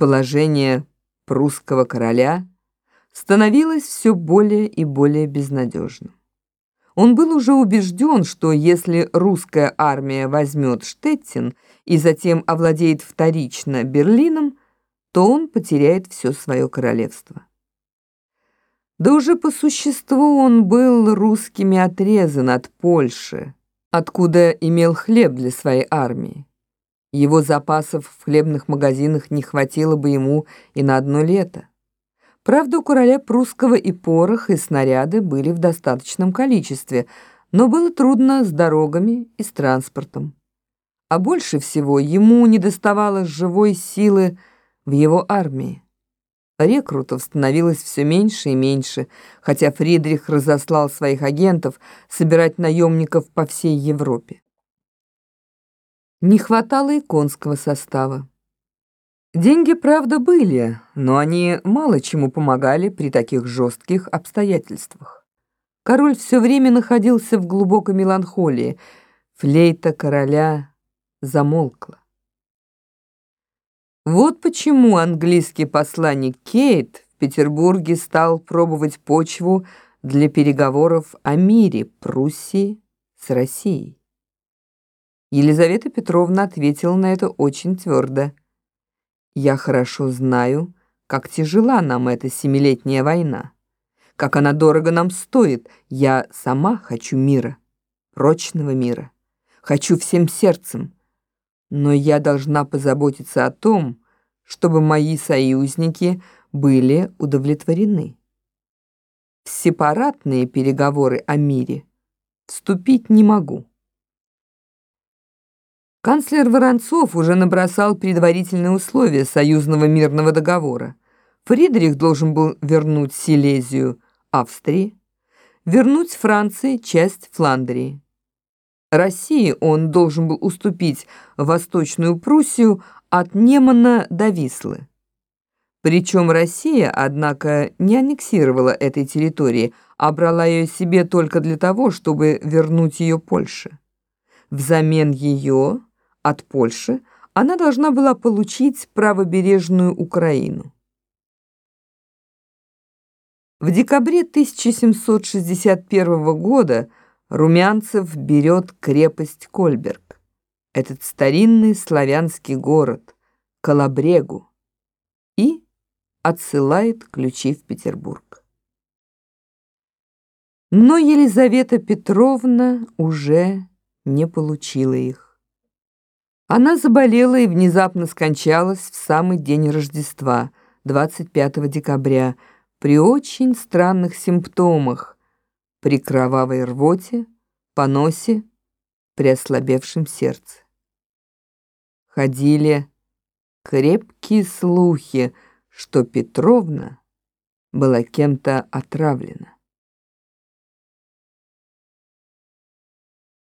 Положение прусского короля становилось все более и более безнадежным. Он был уже убежден, что если русская армия возьмет Штеттин и затем овладеет вторично Берлином, то он потеряет все свое королевство. Да уже по существу он был русскими отрезан от Польши, откуда имел хлеб для своей армии. Его запасов в хлебных магазинах не хватило бы ему и на одно лето. Правда, у короля прусского и порох, и снаряды были в достаточном количестве, но было трудно с дорогами и с транспортом. А больше всего ему недоставало живой силы в его армии. Рекрутов становилось все меньше и меньше, хотя Фридрих разослал своих агентов собирать наемников по всей Европе. Не хватало и конского состава. Деньги, правда, были, но они мало чему помогали при таких жестких обстоятельствах. Король все время находился в глубокой меланхолии. Флейта короля замолкла. Вот почему английский посланник Кейт в Петербурге стал пробовать почву для переговоров о мире Пруссии с Россией. Елизавета Петровна ответила на это очень твердо. «Я хорошо знаю, как тяжела нам эта семилетняя война, как она дорого нам стоит. Я сама хочу мира, прочного мира, хочу всем сердцем, но я должна позаботиться о том, чтобы мои союзники были удовлетворены. В сепаратные переговоры о мире вступить не могу». Канцлер Воронцов уже набросал предварительные условия союзного мирного договора. Фридрих должен был вернуть Силезию Австрии, вернуть Франции часть Фландрии. России он должен был уступить Восточную Пруссию от Немана до Вислы. Причем Россия, однако, не аннексировала этой территории, а брала ее себе только для того, чтобы вернуть ее Польше. Взамен ее от Польши она должна была получить правобережную Украину. В декабре 1761 года Румянцев берет крепость Кольберг, этот старинный славянский город, Калабрегу, и отсылает ключи в Петербург. Но Елизавета Петровна уже не получила их. Она заболела и внезапно скончалась в самый день Рождества, 25 декабря, при очень странных симптомах, при кровавой рвоте, поносе, при ослабевшем сердце. Ходили крепкие слухи, что Петровна была кем-то отравлена.